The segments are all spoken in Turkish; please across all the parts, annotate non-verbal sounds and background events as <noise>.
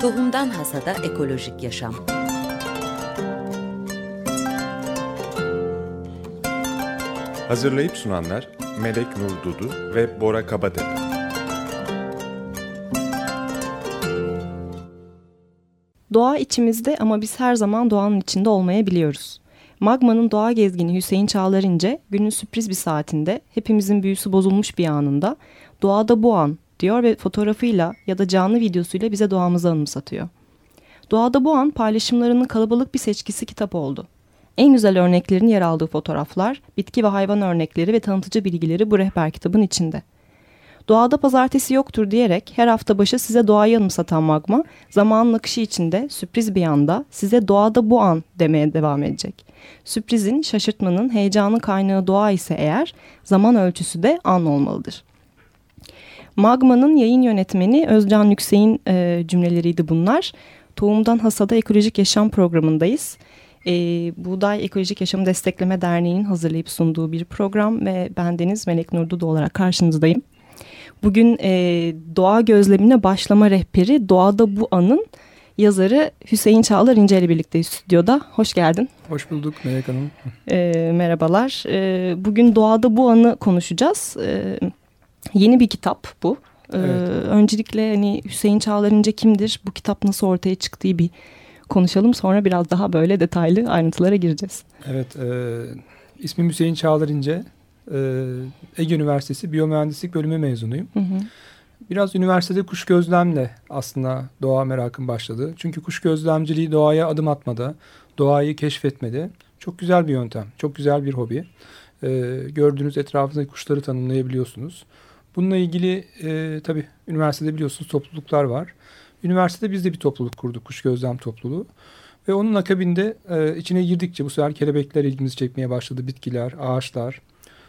Tohumdan Hasada Ekolojik Yaşam Hazırlayıp sunanlar Melek Nur Dudu ve Bora Kabatepe. Doğa içimizde ama biz her zaman doğanın içinde olmayabiliyoruz. Magma'nın doğa gezgini Hüseyin Çağlar İnce günün sürpriz bir saatinde hepimizin büyüsü bozulmuş bir anında doğada bu an diyor ve fotoğrafıyla ya da canlı videosuyla bize doğamızı anımsatıyor. Doğada bu an paylaşımlarının kalabalık bir seçkisi kitap oldu. En güzel örneklerin yer aldığı fotoğraflar, bitki ve hayvan örnekleri ve tanıtıcı bilgileri bu rehber kitabın içinde. Doğada pazartesi yoktur diyerek her hafta başı size doğayı anımsatan Magma, zamanın akışı içinde sürpriz bir anda size doğada bu an demeye devam edecek. Sürprizin, şaşırtmanın, heyecanın kaynağı doğa ise eğer, zaman ölçüsü de an olmalıdır. Magma'nın yayın yönetmeni Özcan Yüksek'in e, cümleleriydi bunlar. Tohumdan Hasada Ekolojik Yaşam programındayız. E, Buğday Ekolojik Yaşam Destekleme Derneği'nin hazırlayıp sunduğu bir program ve ben Deniz Melek Nurdudu olarak karşınızdayım. Bugün e, doğa gözlemine başlama rehberi Doğada Bu An'ın yazarı Hüseyin Çağlar İnce ile birlikte stüdyoda. Hoş geldin. Hoş bulduk Melek Hanım. E, merhabalar. E, bugün Doğada Bu An'ı konuşacağız. E, yeni bir kitap bu. E, evet. Öncelikle hani Hüseyin Çağlar İnce kimdir? Bu kitap nasıl ortaya çıktığı bir konuşalım. Sonra biraz daha böyle detaylı ayrıntılara gireceğiz. Evet. E, ismim Hüseyin Çağlar İnce. E, Ege Üniversitesi Biyomühendislik Bölümü mezunuyum. Hı hı. Biraz üniversitede kuş gözlemle aslında doğa merakım başladı. Çünkü kuş gözlemciliği doğaya adım atmada, doğayı keşfetmede çok güzel bir yöntem, çok güzel bir hobi. Ee, gördüğünüz etrafındaki kuşları tanımlayabiliyorsunuz. Bununla ilgili e, tabii üniversitede biliyorsunuz topluluklar var. Üniversitede biz de bir topluluk kurduk, kuş gözlem topluluğu. Ve onun akabinde e, içine girdikçe bu sefer kelebekler ilgimizi çekmeye başladı. Bitkiler, ağaçlar,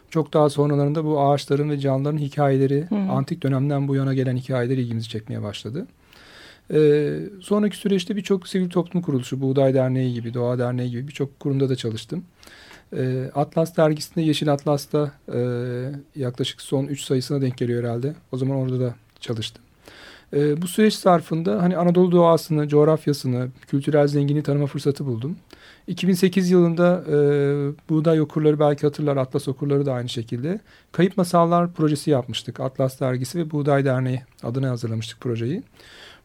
çok daha sonralarında bu ağaçların ve canlıların hikayeleri, Hı. antik dönemden bu yana gelen hikayeler ilgimizi çekmeye başladı. Ee, sonraki süreçte birçok sivil toplum kuruluşu, Buğday Derneği gibi, Doğa Derneği gibi birçok kurumda da çalıştım. Ee, Atlas dergisinde, Yeşil Atlas'ta e, yaklaşık son 3 sayısına denk geliyor herhalde. O zaman orada da çalıştım. Ee, bu süreç zarfında hani Anadolu doğasını, coğrafyasını, kültürel zenginliği tanıma fırsatı buldum. 2008 yılında e, Buğday Okurları belki hatırlar, Atlas Okurları da aynı şekilde. Kayıp Masallar projesi yapmıştık. Atlas Dergisi ve Buğday Derneği adına hazırlamıştık projeyi.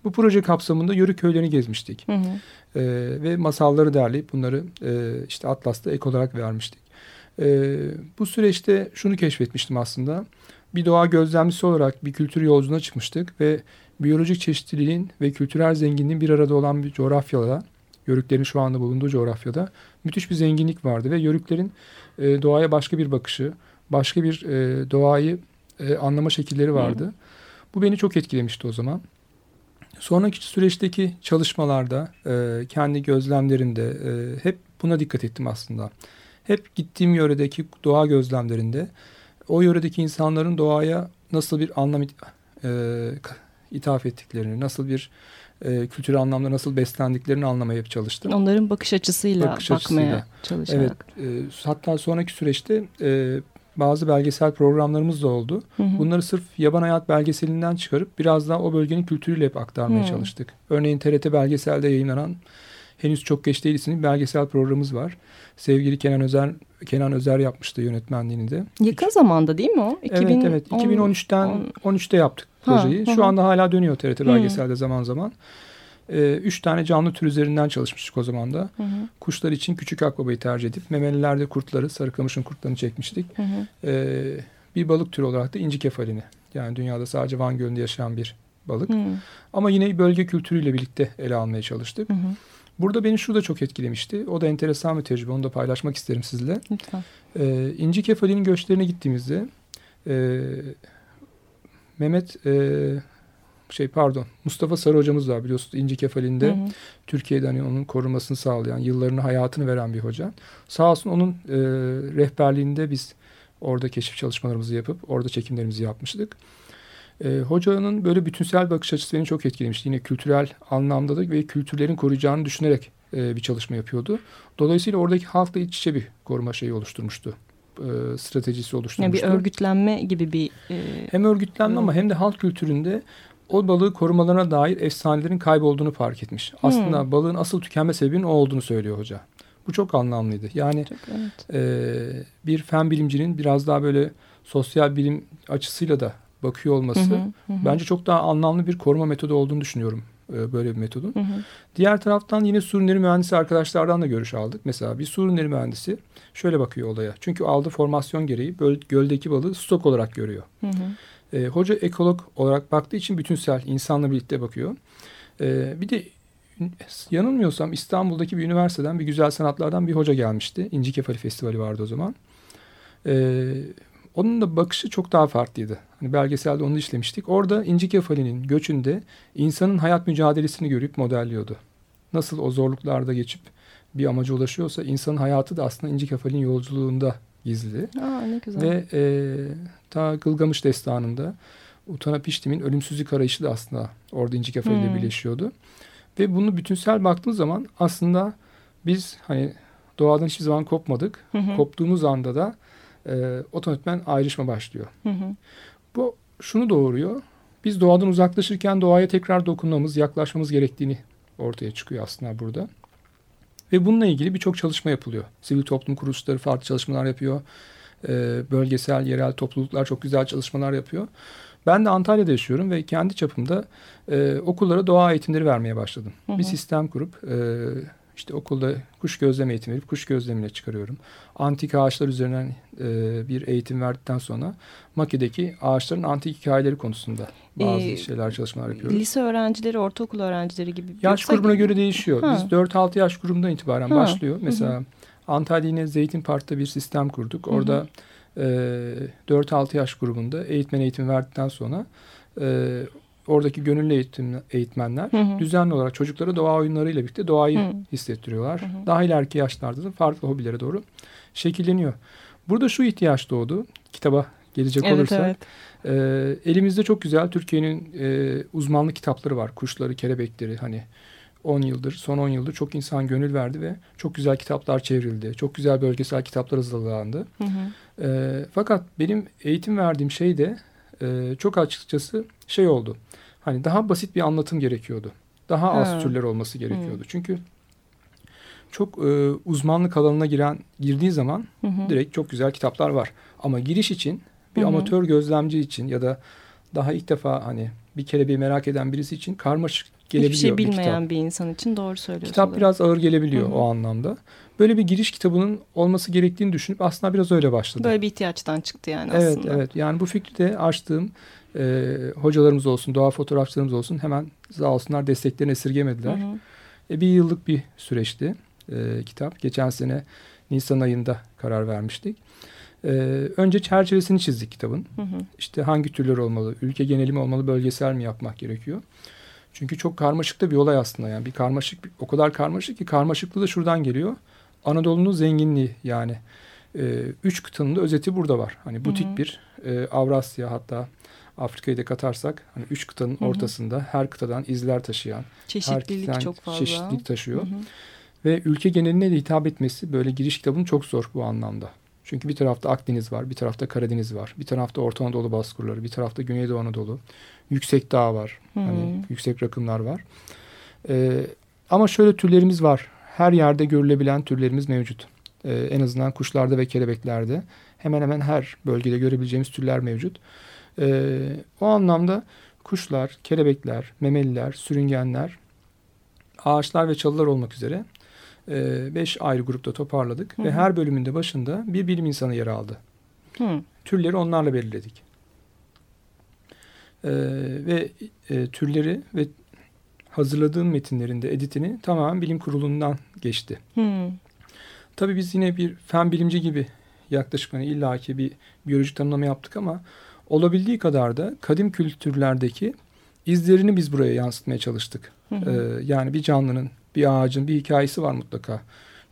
Bu proje kapsamında Yörük köylerini gezmiştik. Hı hı. E, ve masalları derleyip bunları e, işte Atlas'ta ek olarak vermiştik. E, bu süreçte şunu keşfetmiştim aslında. Bir doğa gözlemcisi olarak bir kültür yolculuğuna çıkmıştık ve biyolojik çeşitliliğin ve kültürel zenginliğin bir arada olan bir coğrafyada Yörüklerin şu anda bulunduğu coğrafyada müthiş bir zenginlik vardı ve Yörüklerin e, doğaya başka bir bakışı, başka bir e, doğayı e, anlama şekilleri vardı. Hı. Bu beni çok etkilemişti o zaman. Sonraki süreçteki çalışmalarda, e, kendi gözlemlerinde e, hep buna dikkat ettim aslında. Hep gittiğim yöredeki doğa gözlemlerinde o yöredeki insanların doğaya nasıl bir anlam e, ithaf ettiklerini, nasıl bir e, kültürel anlamda nasıl beslendiklerini anlamaya çalıştım. Onların bakış açısıyla bakış bakmaya açısıyla. çalışarak. Evet, e, hatta sonraki süreçte e, bazı belgesel programlarımız da oldu. Hı hı. Bunları sırf yaban hayat belgeselinden çıkarıp biraz daha o bölgenin kültürüyle hep aktarmaya hı. çalıştık. Örneğin TRT belgeselde yayınlanan henüz çok geç değil isimli belgesel programımız var. Sevgili Kenan Özer Kenan Özer yapmıştı yönetmenliğini de. Yakın zamanda değil mi o? 2010, evet evet 2013'ten 13'te yaptık projeyi. Ha, Şu anda hala dönüyor TRT belgeselde hı. zaman zaman. Ee, üç tane canlı tür üzerinden çalışmıştık o zaman da. Hı hı. Kuşlar için küçük akbabayı tercih edip memelilerde kurtları, sarıkamışın kurtlarını çekmiştik. Hı hı. Ee, bir balık türü olarak da inci kefalini. Yani dünyada sadece Van Gölü'nde yaşayan bir balık. Hı. Ama yine bölge kültürüyle birlikte ele almaya çalıştık. Hı hı. Burada beni şu da çok etkilemişti. O da enteresan bir tecrübe. Onu da paylaşmak isterim sizle. Lütfen. Ee, İnci Kefali'nin göçlerine gittiğimizde e, Mehmet e, şey pardon Mustafa Sarı hocamız var biliyorsunuz İnci Kefali'nde hı hı. Türkiye'de hani onun korunmasını sağlayan yıllarını hayatını veren bir hoca. Sağ olsun onun e, rehberliğinde biz orada keşif çalışmalarımızı yapıp orada çekimlerimizi yapmıştık. E, hocanın böyle bütünsel bakış açısı beni çok etkilemişti. Yine kültürel anlamda da ve kültürlerin koruyacağını düşünerek e, bir çalışma yapıyordu. Dolayısıyla oradaki halkla iç içe bir koruma şeyi oluşturmuştu. E, stratejisi oluşturmuştu. Yani bir örgütlenme gibi bir... E, hem örgütlenme ama hem de halk kültüründe o balığı korumalarına dair efsanelerin kaybolduğunu fark etmiş. Hmm. Aslında balığın asıl tükenme sebebinin o olduğunu söylüyor hoca. Bu çok anlamlıydı. Yani Çok, evet. e, bir fen bilimcinin biraz daha böyle sosyal bilim açısıyla da bakıyor olması Hı hı, hı bence çok daha anlamlı bir koruma metodu olduğunu düşünüyorum. e, böyle bir metodun. Hı hı. Diğer taraftan yine su ürünleri mühendisi arkadaşlardan da görüş aldık. Mesela bir su ürünleri mühendisi şöyle bakıyor olaya. Çünkü aldığı formasyon gereği göldeki balığı stok olarak görüyor. Hı hı. E, hoca ekolog olarak baktığı için bütünsel insanla birlikte bakıyor. E, bir de yanılmıyorsam İstanbul'daki bir üniversiteden bir güzel sanatlardan bir hoca gelmişti. İnci Kefali Festivali vardı o zaman. E, onun da bakışı çok daha farklıydı. Hani belgeselde onu işlemiştik. Orada İnci Kefali'nin göçünde insanın hayat mücadelesini görüp modelliyordu. Nasıl o zorluklarda geçip bir amaca ulaşıyorsa insanın hayatı da aslında İnci Kefali'nin yolculuğunda gizli. Aa, ne güzel. Ve e, ta Gılgamış destanında Utanapiştim'in ölümsüzlük arayışı da aslında orada İnci Kefali ile Hmm. birleşiyordu. Ve bunu bütünsel baktığımız zaman aslında biz hani doğadan hiçbir zaman kopmadık. Hı hı. Koptuğumuz anda da e, otomatikman ayrışma başlıyor. Hı hı. Bu şunu doğuruyor. Biz doğadan uzaklaşırken doğaya tekrar dokunmamız, yaklaşmamız gerektiğini ortaya çıkıyor aslında burada. Ve bununla ilgili birçok çalışma yapılıyor. Sivil toplum kuruluşları farklı çalışmalar yapıyor. Ee, bölgesel, yerel topluluklar çok güzel çalışmalar yapıyor. Ben de Antalya'da yaşıyorum ve kendi çapımda e, okullara doğa eğitimleri vermeye başladım. Hı hı. Bir sistem kurup e, işte okulda kuş gözleme eğitimi verip kuş gözlemine çıkarıyorum. Antik ağaçlar üzerinden e, bir eğitim verdikten sonra Maki'deki ağaçların antik hikayeleri konusunda bazı Ee, şeyler çalışmalar yapıyoruz. Lise öğrencileri, ortaokul öğrencileri gibi. Yaş yoksa- grubuna göre değişiyor. Ha. Biz 4-6 yaş grubundan itibaren Ha. başlıyor. Mesela Antalya yine Zeytin Park'ta bir sistem kurduk. Hı hı. Orada e, 4-6 yaş grubunda eğitmen eğitimi verdikten sonra e, oradaki gönüllü eğitim, eğitmenler Hı hı. düzenli olarak çocuklara doğa oyunlarıyla birlikte doğayı Hı. hissettiriyorlar. Hı hı. Daha ileriki yaşlarda da farklı hobilere doğru şekilleniyor. Burada şu ihtiyaç doğdu. Kitaba gelecek Evet olursak. evet. Ee, elimizde çok güzel Türkiye'nin e, uzmanlık kitapları var. Kuşları, kelebekleri hani 10 yıldır, son 10 yıldır çok insan gönül verdi ve çok güzel kitaplar çevrildi. Çok güzel bölgesel kitaplar hazırlandı. Hı hı. Ee, fakat benim eğitim verdiğim şey de e, çok açıkçası şey oldu. Hani daha basit bir anlatım gerekiyordu. Daha Ha. az türler olması gerekiyordu. Çünkü çok e, uzmanlık alanına giren girdiği zaman Hı hı. direkt çok güzel kitaplar var. Ama giriş için bir Hı hı. amatör gözlemci için ya da daha ilk defa hani bir kelebeği merak eden birisi için karmaşık gelebiliyor Hiçbir şey bir bilmeyen kitap. bir insan için doğru söylüyorsun. Kitap biraz ağır gelebiliyor Hı hı. o anlamda. Böyle bir giriş kitabının olması gerektiğini düşünüp aslında biraz öyle başladı. Böyle bir ihtiyaçtan çıktı yani evet aslında. evet yani bu fikri de açtığım e, hocalarımız olsun, doğa fotoğrafçılarımız olsun hemen sağ olsunlar desteklerini Hı esirgemediler. hı. E, bir yıllık bir süreçti e, kitap. Geçen sene Nisan ayında karar vermiştik. E, önce çerçevesini çizdik kitabın. Hı hı. İşte hangi türler olmalı, ülke geneli mi olmalı, bölgesel mi yapmak gerekiyor? Çünkü çok karmaşık da bir olay aslında yani bir karmaşık o kadar karmaşık ki karmaşıklığı da şuradan geliyor. Anadolu'nun zenginliği yani e, üç kıtanın da özeti burada var. Hani bu Hı hı. bir e, Avrasya hatta Afrika'yı da katarsak hani üç kıtanın Hı hı. ortasında her kıtadan izler taşıyan, Çeşitlilik herkesten çok fazla. çeşitlilik taşıyor. Hı hı. Ve ülke geneline de hitap etmesi böyle giriş kitabının çok zor bu anlamda. Çünkü bir tarafta Akdeniz var, bir tarafta Karadeniz var, bir tarafta Orta Anadolu bozkırları, bir tarafta Güneydoğu Anadolu, yüksek dağ var, Hı. hani yüksek rakımlar var. Ee, ama şöyle türlerimiz var. Her yerde görülebilen türlerimiz mevcut. Ee, en azından kuşlarda ve kelebeklerde hemen hemen her bölgede görebileceğimiz türler mevcut. Ee, o anlamda kuşlar, kelebekler, memeliler, sürüngenler, ağaçlar ve çalılar olmak üzere e, beş ayrı grupta toparladık Hı ve her bölümünde başında bir bilim insanı yer aldı. Hı. Türleri onlarla belirledik. E, ve e, türleri ve hazırladığım metinlerin de editini tamamen bilim kurulundan geçti. Hı. Tabii biz yine bir fen bilimci gibi yaklaşık hani illaki bir biyolojik tanımlama yaptık ama olabildiği kadar da kadim kültürlerdeki izlerini biz buraya yansıtmaya çalıştık. Hı Ee, yani bir canlının, bir ağacın bir hikayesi var mutlaka.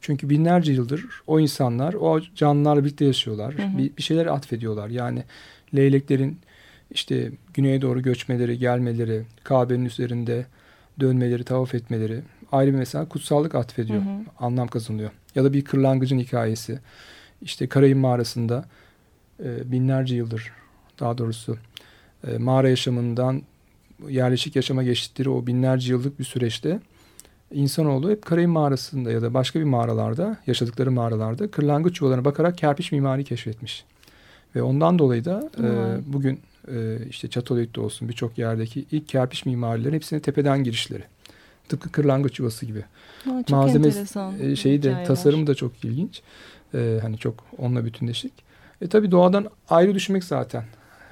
Çünkü binlerce yıldır o insanlar o canlılarla birlikte yaşıyorlar. Hı hı. Bir, bir şeyler atfediyorlar. Yani leyleklerin işte güneye doğru göçmeleri, gelmeleri, Kabe'nin üzerinde dönmeleri, tavaf etmeleri ayrı bir mesela kutsallık atfediyor. Hı hı. Anlam kazanıyor. Ya da bir kırlangıcın hikayesi. İşte Karayın mağarasında e, binlerce yıldır daha doğrusu e, mağara yaşamından yerleşik yaşama geçtikleri o binlerce yıllık bir süreçte insanoğlu hep Karayip mağarasında ya da başka bir mağaralarda yaşadıkları mağaralarda kırlangıç yuvalarına bakarak kerpiç mimari keşfetmiş. Ve ondan dolayı da e, bugün e, işte Çatalhöyük'te olsun birçok yerdeki ilk kerpiç mimarilerin hepsine tepeden girişleri. Tıpkı kırlangıç yuvası gibi. Aa, çok Malzeme e, şeyi de hikayeler. tasarımı da çok ilginç. E, hani çok onunla bütünleşik. E tabii doğadan ayrı düşünmek zaten.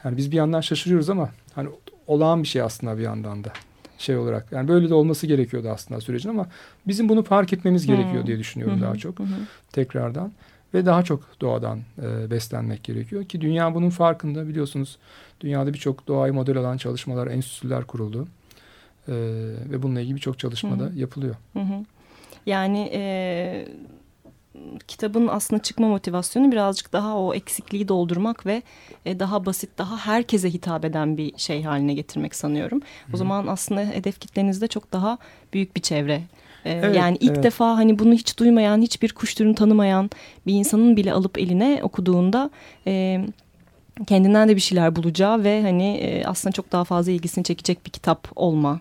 Yani biz bir yandan şaşırıyoruz ama hani olağan bir şey aslında bir yandan da şey olarak. Yani böyle de olması gerekiyordu aslında sürecin ama bizim bunu fark etmemiz Hmm. gerekiyor diye düşünüyorum hı, daha çok hı. tekrardan ve daha çok doğadan e, beslenmek gerekiyor ki dünya bunun farkında biliyorsunuz dünyada birçok doğayı model alan çalışmalar enstitüler kuruldu E, ve bununla ilgili birçok çalışma da Hı hı. yapılıyor. Hı hı. Yani e, kitabın aslında çıkma motivasyonu birazcık daha o eksikliği doldurmak ve e, daha basit, daha herkese hitap eden bir şey haline getirmek sanıyorum. O zaman aslında hedef kitlenizde çok daha büyük bir çevre. E, Evet, yani ilk evet. defa hani bunu hiç duymayan, hiçbir kuş türünü tanımayan bir insanın bile alıp eline okuduğunda... E, kendinden de bir şeyler bulacağı ve hani e, aslında çok daha fazla ilgisini çekecek bir kitap olma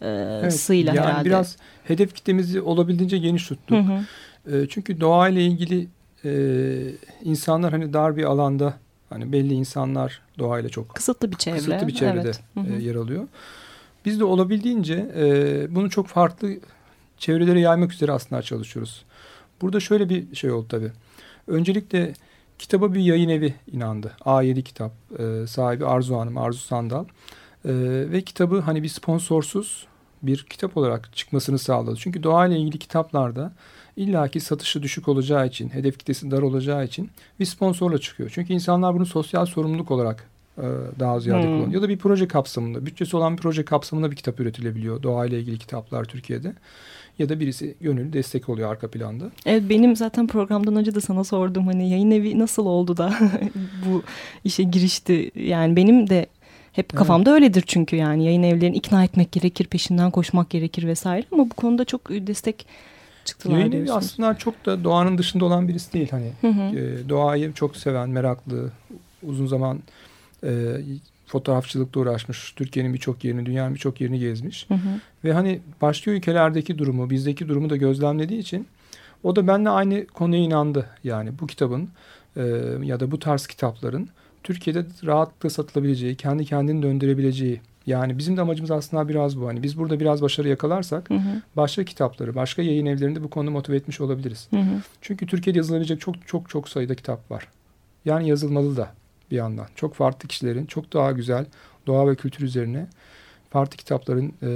e, Evet, sıyla yani herhalde. biraz hedef kitlemizi olabildiğince geniş tuttuk. Hı hı. E, çünkü doğayla ilgili e, insanlar hani dar bir alanda hani belli insanlar doğayla çok Kısıtlı bir çevre. kısıtlı bir çevrede Evet. Hı hı. e, yer alıyor. Biz de olabildiğince e, bunu çok farklı çevrelere yaymak üzere aslında çalışıyoruz. Burada şöyle bir şey oldu tabii. Öncelikle kitaba bir yayın evi inandı. A7 kitap e, sahibi Arzu Hanım, Arzu Sandal. E, ve kitabı hani bir sponsorsuz bir kitap olarak çıkmasını sağladı. Çünkü doğayla ilgili kitaplarda illaki satışı düşük olacağı için, hedef kitlesi dar olacağı için bir sponsorla çıkıyor. Çünkü insanlar bunu sosyal sorumluluk olarak e, daha ziyade Hmm. kullanıyor. Ya da bir proje kapsamında, bütçesi olan bir proje kapsamında bir kitap üretilebiliyor. Doğayla ilgili kitaplar Türkiye'de. Ya da birisi gönüllü destek oluyor arka planda. Evet benim zaten programdan önce de sana sordum hani yayın evi nasıl oldu da <laughs> bu işe girişti. Yani benim de hep kafamda öyledir çünkü yani yayın evlerini ikna etmek gerekir, peşinden koşmak gerekir vesaire ama bu konuda çok destek çıktılar Yayın evi aslında çok da doğanın dışında olan birisi değil. Hani Hı hı. e, doğayı çok seven, meraklı, uzun zaman e, fotoğrafçılıkla uğraşmış. Türkiye'nin birçok yerini, dünyanın birçok yerini gezmiş. Hı hı. Ve hani başka ülkelerdeki durumu, bizdeki durumu da gözlemlediği için o da benimle aynı konuya inandı. Yani bu kitabın e, ya da bu tarz kitapların Türkiye'de rahatlıkla satılabileceği, kendi kendini döndürebileceği. Yani bizim de amacımız aslında biraz bu. Hani biz burada biraz başarı yakalarsak Hı hı. başka kitapları, başka yayın evlerinde bu konuda motive etmiş olabiliriz. Hı hı. Çünkü Türkiye'de yazılabilecek çok çok çok sayıda kitap var. Yani yazılmalı da bir yandan. Çok farklı kişilerin çok daha güzel doğa ve kültür üzerine farklı kitapların e,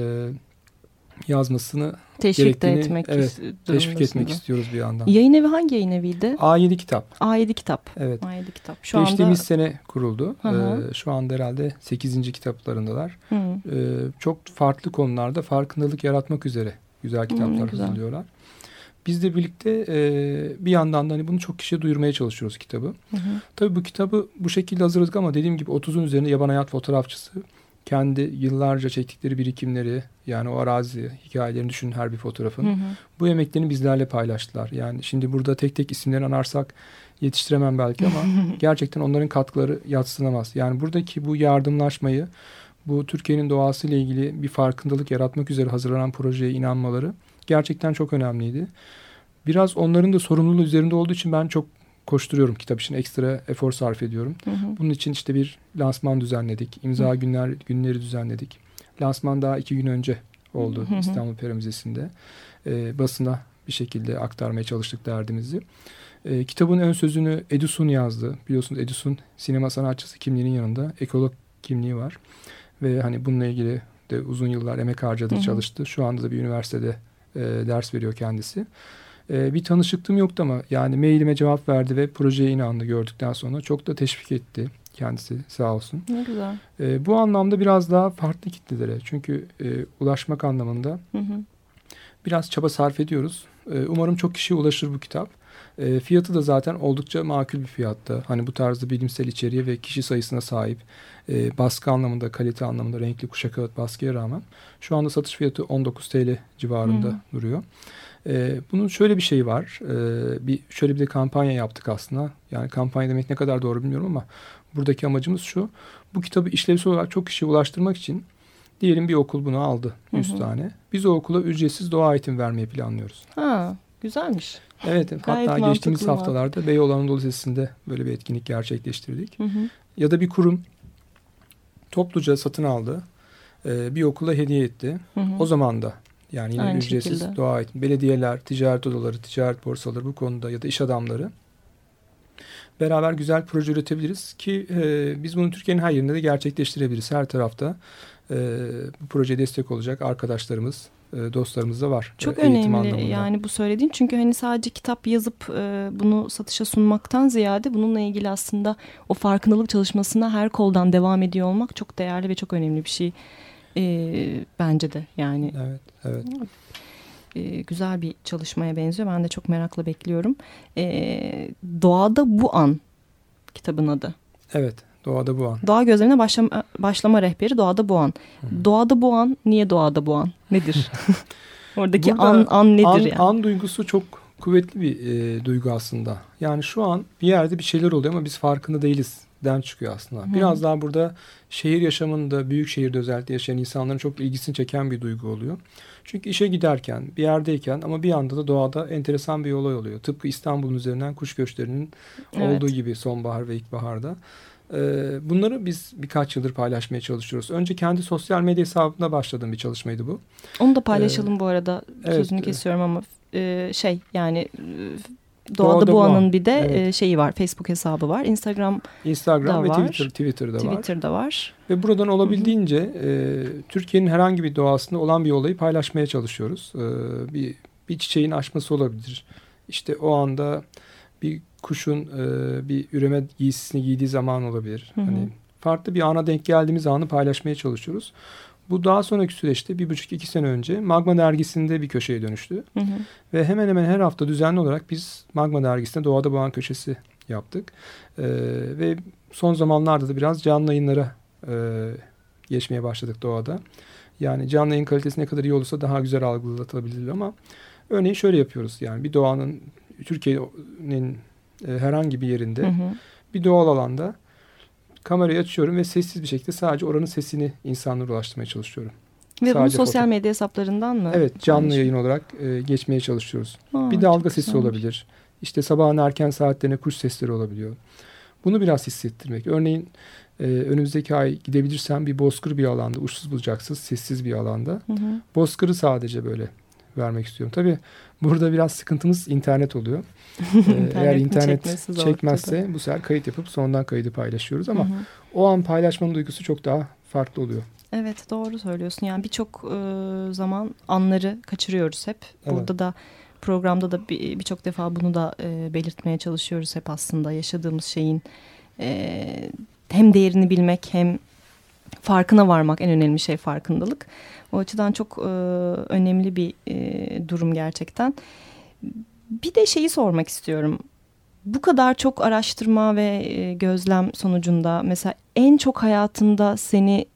yazmasını Teşvik gerektiğini, etmek evet, teşvik etmek istiyoruz bir yandan. Yayın evi hangi yayın eviydi? A7 kitap. A7 kitap. Evet. A7 kitap. Şu Geçtiğimiz anda sene kuruldu. Hı hı. Ee, şu anda herhalde 8. kitaplarındalar. Hı. Ee, çok farklı konularda farkındalık yaratmak üzere güzel kitaplar güzel. hazırlıyorlar. Biz de birlikte e, bir yandan da hani bunu çok kişiye duyurmaya çalışıyoruz kitabı. Hı hı. Tabii bu kitabı bu şekilde hazırladık ama dediğim gibi 30'un üzerinde yaban hayat fotoğrafçısı kendi yıllarca çektikleri birikimleri yani o arazi hikayelerini düşünün her bir fotoğrafın. Hı hı. Bu emeklerini bizlerle paylaştılar. Yani şimdi burada tek tek isimlerini anarsak yetiştiremem belki ama <laughs> gerçekten onların katkıları yatsınamaz. Yani buradaki bu yardımlaşmayı, bu Türkiye'nin doğasıyla ilgili bir farkındalık yaratmak üzere hazırlanan projeye inanmaları gerçekten çok önemliydi. Biraz onların da sorumluluğu üzerinde olduğu için ben çok koşturuyorum kitap için ekstra efor sarf ediyorum. Hı hı. Bunun için işte bir lansman düzenledik. imza günler günleri düzenledik. Lansman daha iki gün önce oldu Hı hı. İstanbul Pera Müzesi'nde. Ee, basına bir şekilde aktarmaya çalıştık derdimizi. Ee, kitabın ön sözünü Edison yazdı. Biliyorsunuz Edison sinema sanatçısı kimliğinin yanında ekolog kimliği var. Ve hani bununla ilgili de uzun yıllar emek harcadı, Hı hı. çalıştı. Şu anda da bir üniversitede e, ders veriyor kendisi. E, bir tanışıklığım yoktu ama yani mailime cevap verdi ve projeye inandı gördükten sonra. Çok da teşvik etti kendisi sağ olsun. Ne güzel. E, bu anlamda biraz daha farklı kitlelere çünkü e, ulaşmak anlamında Hı hı. biraz çaba sarf ediyoruz. E, umarım çok kişiye ulaşır bu kitap. E, fiyatı da zaten oldukça makul bir fiyatta. Hani bu tarzda bilimsel içeriğe ve kişi sayısına sahip e, baskı anlamında, kalite anlamında renkli kuşak kağıt baskıya rağmen şu anda satış fiyatı 19 TL civarında Hı. duruyor. E, bunun şöyle bir şeyi var. E, bir şöyle bir de kampanya yaptık aslında. Yani kampanya demek ne kadar doğru bilmiyorum ama buradaki amacımız şu. Bu kitabı işlevsel olarak çok kişiye ulaştırmak için Diyelim bir okul bunu aldı 100 Hı hı. tane. Biz o okula ücretsiz doğa eğitimi vermeyi planlıyoruz. Ha, güzelmiş. Evet Gayet hatta geçtiğimiz haftalarda Beyoğlu Anadolu Lisesi'nde böyle bir etkinlik gerçekleştirdik. Hı hı. Ya da bir kurum topluca satın aldı. e, bir okula hediye etti. Hı hı. O zaman da yani yine Aynı ücretsiz şekilde. doğa eğitimi. Belediyeler, ticaret odaları, ticaret borsaları bu konuda ya da iş adamları beraber güzel proje üretebiliriz ki e, biz bunu Türkiye'nin her yerinde de gerçekleştirebiliriz. Her tarafta e, bu projeye destek olacak arkadaşlarımız, dostlarımız da var. Çok e, önemli anlamında. yani bu söylediğin çünkü hani sadece kitap yazıp e, bunu satışa sunmaktan ziyade bununla ilgili aslında o farkındalık çalışmasına her koldan devam ediyor olmak çok değerli ve çok önemli bir şey E, bence de yani Evet, evet. e, güzel bir çalışmaya benziyor ben de çok merakla bekliyorum E, Doğada Bu An kitabın adı Evet, doğada bu an. Doğa gözlemine başlama, başlama rehberi Doğada Bu An Hı. Doğada Bu An niye Doğada Bu An nedir? <laughs> Oradaki Burada an, an nedir an, yani? an duygusu çok kuvvetli bir e, duygu aslında. Yani şu an bir yerde bir şeyler oluyor ama biz farkında değiliz den çıkıyor aslında. Hı. Biraz daha burada şehir yaşamında, büyük şehirde özellikle yaşayan insanların çok ilgisini çeken bir duygu oluyor. Çünkü işe giderken, bir yerdeyken ama bir anda da doğada enteresan bir olay oluyor. Tıpkı İstanbul'un üzerinden kuş göçlerinin Evet. olduğu gibi sonbahar ve ilkbaharda. Ee, bunları biz birkaç yıldır paylaşmaya çalışıyoruz. Önce kendi sosyal medya hesabımda başladığım bir çalışmaydı bu. Onu da paylaşalım bu arada. evet, Sözünü e, kesiyorum ama e, şey yani e, Doğada Doğada. Boğa'nın bir de Evet. şeyi var. Facebook hesabı var. Instagram, Instagram ve var. Twitter, Twitter'da var. Twitter'da var. Ve buradan olabildiğince e, Türkiye'nin herhangi bir doğasında olan bir olayı paylaşmaya çalışıyoruz. E, bir, bir çiçeğin açması olabilir. İşte o anda bir kuşun e, bir üreme giysisini giydiği zaman olabilir. Hı hı. Hani farklı bir ana denk geldiğimiz anı paylaşmaya çalışıyoruz. Bu daha sonraki süreçte bir buçuk iki sene önce Magma dergisinde bir köşeye dönüştü. Hı hı. Ve hemen hemen her hafta düzenli olarak biz Magma dergisinde Doğada Boğan köşesi yaptık. Ee, ve son zamanlarda da biraz canlı yayınlara e, geçmeye başladık Doğada. Yani canlı yayın kalitesi ne kadar iyi olursa daha güzel algılatılabilir ama örneğin şöyle yapıyoruz. Yani bir doğanın Türkiye'nin e, herhangi bir yerinde Hı hı. bir doğal alanda kamerayı açıyorum ve sessiz bir şekilde sadece oranın sesini insanlara ulaştırmaya çalışıyorum. Ve bunu Sadece sosyal fotoğraf. medya hesaplarından mı? Evet canlı yayın olarak e, geçmeye çalışıyoruz. Aa, Bir dalga sesi güzelmiş. olabilir. İşte sabahın erken saatlerine kuş sesleri olabiliyor. Bunu biraz hissettirmek. Örneğin e, önümüzdeki ay gidebilirsem bir bozkır bir alanda, uçsuz bucaksız, sessiz bir alanda. Hı hı. Bozkırı sadece böyle vermek istiyorum. Tabii burada biraz sıkıntımız internet oluyor. <laughs> Ee, eğer internet çekmezse bu sefer kayıt yapıp sondan kaydı paylaşıyoruz ama Hı hı. o an paylaşmanın duygusu çok daha farklı oluyor. Evet doğru söylüyorsun. Yani birçok e, zaman anları kaçırıyoruz hep. Evet. Burada da programda da bir- birçok defa bunu da e, belirtmeye çalışıyoruz hep aslında yaşadığımız şeyin e, hem değerini bilmek hem farkına varmak en önemli şey farkındalık. O açıdan çok e, önemli bir e, durum gerçekten. Bir de şeyi sormak istiyorum. Bu kadar çok araştırma ve e, gözlem sonucunda mesela en çok hayatında seni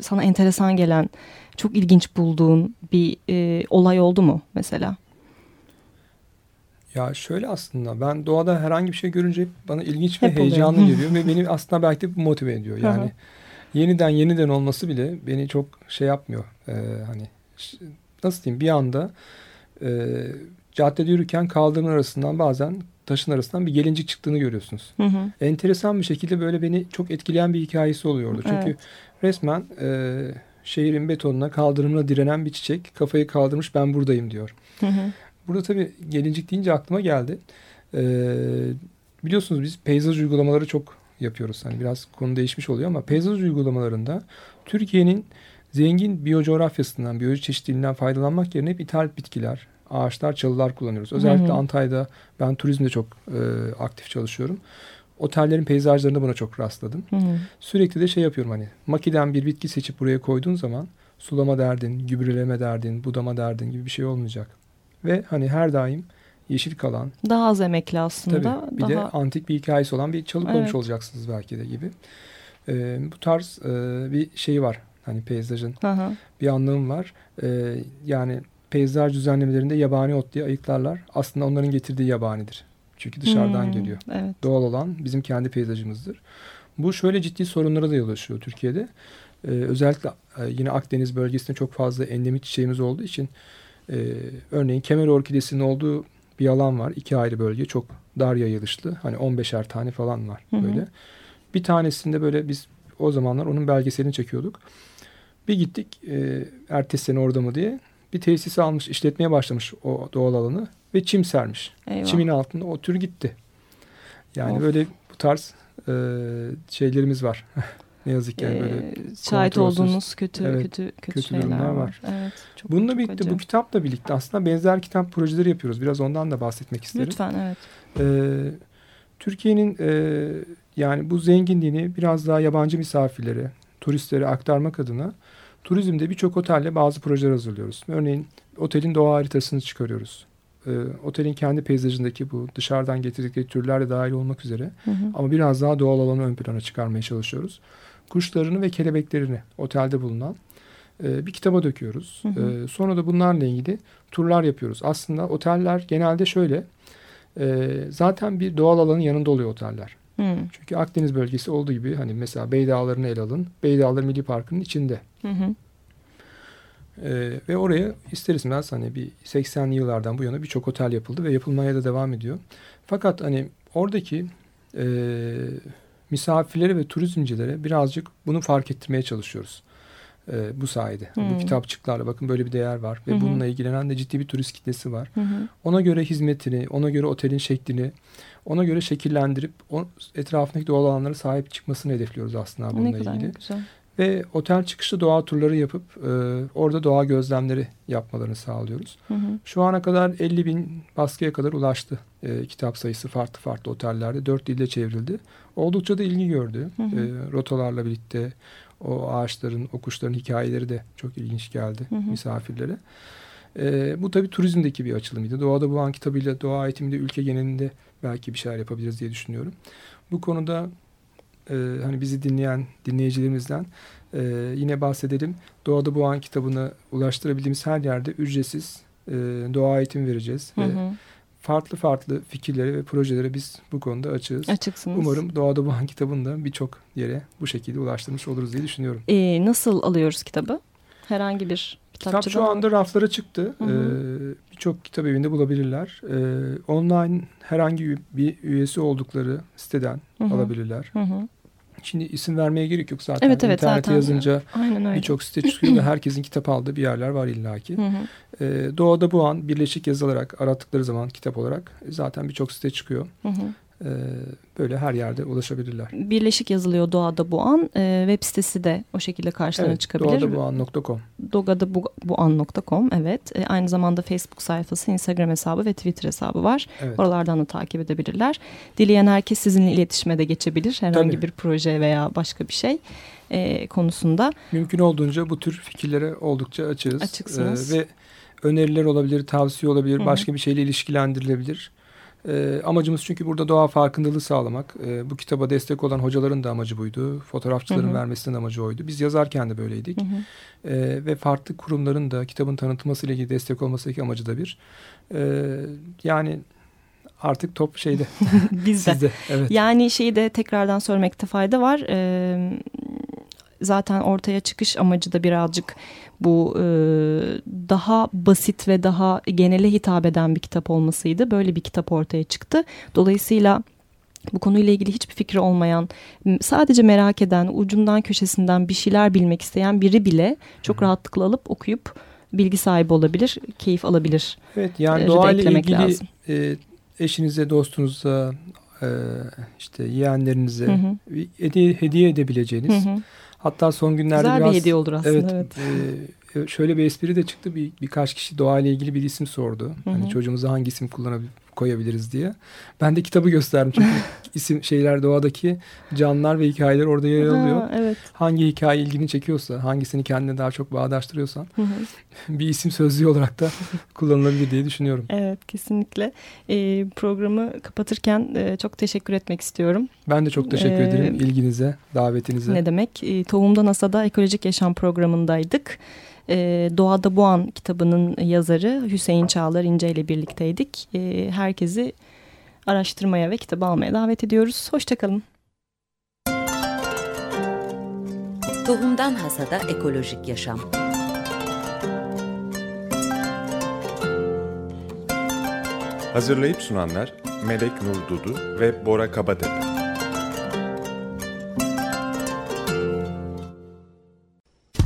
sana enteresan gelen, çok ilginç bulduğun bir e, olay oldu mu mesela? Ya şöyle aslında ben doğada herhangi bir şey görünce bana ilginç ve Hep oluyor. heyecanlı <laughs> geliyor ve beni aslında belki de motive ediyor. Hı hı. Yeniden yeniden olması bile beni çok şey yapmıyor. Ee, hani nasıl diyeyim bir anda e, caddede yürürken kaldırımın arasından bazen taşın arasından bir gelincik çıktığını görüyorsunuz. Hı hı. Enteresan bir şekilde böyle beni çok etkileyen bir hikayesi oluyordu. Çünkü Evet. resmen e, şehrin betonuna kaldırımına direnen bir çiçek kafayı kaldırmış ben buradayım diyor. Hı hı. Burada tabii gelincik deyince aklıma geldi. Ee, biliyorsunuz biz peyzaj uygulamaları çok yapıyoruz. Hani biraz konu değişmiş oluyor ama peyzaj uygulamalarında Türkiye'nin zengin biyocoğrafyasından, biyolojik çeşitliliğinden faydalanmak yerine hep ithal bitkiler, ağaçlar, çalılar kullanıyoruz. Özellikle Hı hı. Antalya'da ben turizmde çok e, aktif çalışıyorum. Otellerin peyzajlarında buna çok rastladım. Hı hı. Sürekli de şey yapıyorum hani makiden bir bitki seçip buraya koyduğun zaman sulama derdin, gübreleme derdin, budama derdin gibi bir şey olmayacak. Ve hani her daim yeşil kalan Daha az emekli aslında. tabii bir daha... de antik bir hikayesi olan bir çalı koymuş Evet. olacaksınız belki de gibi. Ee, bu tarz e, bir şey var. Hani peyzajın Hı hı. bir anlamı var. Ee, yani peyzaj düzenlemelerinde yabani ot diye ayıklarlar. Aslında onların getirdiği yabanidir. Çünkü dışarıdan Hmm, geliyor Evet. doğal olan bizim kendi peyzajımızdır. Bu şöyle ciddi sorunlara da yol açıyor Türkiye'de. E, özellikle e, yine Akdeniz bölgesinde çok fazla endemik çiçeğimiz olduğu için e, örneğin kemer orkidesinin olduğu bir alan var. iki ayrı bölge çok dar yayılışlı. Hani 15'er tane falan var Hı hı. böyle. Bir tanesinde böyle biz o zamanlar onun belgeselini çekiyorduk. Bir gittik e, ertesi sene orada mı diye. Bir tesisi almış, işletmeye başlamış o doğal alanı ve çim sermiş. Eyvah. Çimin altında o tür gitti. Yani Of. böyle bu tarz e, şeylerimiz var. <laughs> ne yazık ki yani böyle. Ee, şahit olduğunuz kötü Evet, kötü kötü, kötü şeyler durumlar var. Evet. Çok, Bununla çok birlikte acı. bu kitapla birlikte aslında benzer kitap projeleri yapıyoruz. Biraz ondan da bahsetmek isterim. Lütfen evet. Ee, Türkiye'nin e, yani bu zenginliğini biraz daha yabancı misafirlere, turistlere aktarmak adına turizmde birçok otelle bazı projeler hazırlıyoruz. Örneğin otelin doğa haritasını çıkarıyoruz. Ee, otelin kendi peyzajındaki bu dışarıdan getirdikleri türler de dahil olmak üzere Hı hı. ama biraz daha doğal alanı ön plana çıkarmaya çalışıyoruz. Kuşlarını ve kelebeklerini otelde bulunan e, bir kitaba döküyoruz. Hı hı. E, sonra da bunlarla ilgili turlar yapıyoruz. Aslında oteller genelde şöyle e, zaten bir doğal alanın yanında oluyor oteller. Hı. Çünkü Akdeniz bölgesi olduğu gibi hani mesela Beydağları'nı ele alın. Beydağları Milli Parkı'nın içinde. Hı hı. E, ve oraya ister istemez hani bir 80'li yıllardan bu yana birçok otel yapıldı ve yapılmaya da devam ediyor. Fakat hani oradaki e, misafirlere ve turizmcilere birazcık bunu fark ettirmeye çalışıyoruz. E, bu sayede. Hmm. Bu kitapçıklarla bakın böyle bir değer var ve Hı hı. bununla ilgilenen de ciddi bir turist kitlesi var. Hı hı. Ona göre hizmetini, ona göre otelin şeklini, ona göre şekillendirip o etrafındaki doğal alanlara sahip çıkmasını hedefliyoruz aslında bununla Ne kadar ilgili. güzel. Ve otel çıkışlı doğa turları yapıp e, orada doğa gözlemleri yapmalarını sağlıyoruz. Hı hı. Şu ana kadar 50 bin baskıya kadar ulaştı e, kitap sayısı farklı farklı otellerde. Dört dilde çevrildi. Oldukça da ilgi gördü. Hı hı. E, rotalarla birlikte o ağaçların, o kuşların hikayeleri de çok ilginç geldi Hı hı. misafirlere. E, bu tabii turizmdeki bir açılımıydı. Doğada Bulan kitabıyla doğa eğitiminde ülke genelinde belki bir şeyler yapabiliriz diye düşünüyorum. Bu konuda e, hani bizi dinleyen dinleyicilerimizden e, yine bahsedelim. Doğada Buğan kitabını ulaştırabildiğimiz her yerde ücretsiz e, doğa eğitimi vereceğiz. Hı Ve hı. farklı farklı fikirlere ve projelere biz bu konuda açığız. Açıksınız. Umarım Doğada Buğan kitabını da birçok yere bu şekilde ulaştırmış oluruz diye düşünüyorum. Ee, nasıl alıyoruz kitabı? Herhangi bir Kitap kitapçıda şu mı? anda raflara çıktı. Hı hı. Ee, Birçok kitap evinde bulabilirler. Ee, online herhangi bir üyesi oldukları siteden Hı hı. alabilirler. Hı hı. Şimdi isim vermeye gerek yok zaten. Evet evet İnternete zaten. yazınca birçok site çıkıyor ve <clears throat> herkesin kitap aldığı bir yerler var illaki. Hı hı. Ee, Doğada bu an birleşik yazılarak arattıkları zaman kitap olarak zaten birçok site çıkıyor. Hı hı. Ee, böyle her yerde ulaşabilirler. Birleşik yazılıyor Doğada Bu An. Ee, web sitesi de o şekilde karşılarına Evet, çıkabilir. doğadabuan.com. Dogadabuan.com evet. Ee, aynı zamanda Facebook sayfası, Instagram hesabı ve Twitter hesabı var. Evet. Oralardan da takip edebilirler. Dileyen herkes sizinle iletişime de geçebilir. Herhangi Tabii. bir proje veya başka bir şey e, konusunda. Mümkün olduğunca bu tür fikirlere oldukça açığız. Açıksınız. Ve öneriler olabilir, tavsiye olabilir, Hı hı. başka bir şeyle ilişkilendirilebilir. Ee, amacımız çünkü burada doğa farkındalığı sağlamak. Ee, bu kitaba destek olan hocaların da amacı buydu. Fotoğrafçıların Hı hı. vermesinin amacı oydu. Biz yazarken de böyleydik. Hı hı. Ee, ve farklı kurumların da kitabın tanıtılmasıyla ilgili destek olmasındaki amacı da bir. Ee, yani artık top şeyde. <laughs> Biz de. sizde. Evet. Yani şeyi de tekrardan söylemekte fayda var. Ee, zaten ortaya çıkış amacı da birazcık bu e, daha basit ve daha genele hitap eden bir kitap olmasıydı. Böyle bir kitap ortaya çıktı. Dolayısıyla bu konuyla ilgili hiçbir fikri olmayan, sadece merak eden, ucundan köşesinden bir şeyler bilmek isteyen biri bile çok rahatlıkla alıp okuyup bilgi sahibi olabilir, keyif alabilir. Evet yani Ee, doğayla ilgili lazım. e, eşinize, dostunuza, e, işte yeğenlerinize Hı hı. hediye, hediye edebileceğiniz. Hı hı. Hatta son günlerde Güzel biraz bir hediye olur aslında. evet, Evet. e, şöyle bir espri de çıktı. Bir, birkaç kişi doğayla ilgili bir isim sordu. Hı hı. Hani çocuğumuza hangi isim kullanabilir koyabiliriz diye. Ben de kitabı gösterdim çünkü <laughs> isim şeyler doğadaki canlılar ve hikayeler orada yer alıyor. Ha, evet. Hangi hikaye ilgini çekiyorsa, hangisini kendine daha çok bağdaştırıyorsan Hı hı. <laughs> bir isim sözlüğü olarak da <laughs> kullanılabilir diye düşünüyorum. Evet kesinlikle. Ee, programı kapatırken e, çok teşekkür etmek istiyorum. Ben de çok teşekkür Ee, ederim ilginize, davetinize. Ne demek? E, Tohumda NASA'da Ekolojik Yaşam programındaydık. E, Doğada Boğan kitabının yazarı Hüseyin Çağlar İnce ile birlikteydik. E, herkesi araştırmaya ve kitabı almaya davet ediyoruz. Hoşçakalın. Tohumdan Hasada Ekolojik Yaşam Hazırlayıp sunanlar Melek Nur Dudu ve Bora Kabatepe.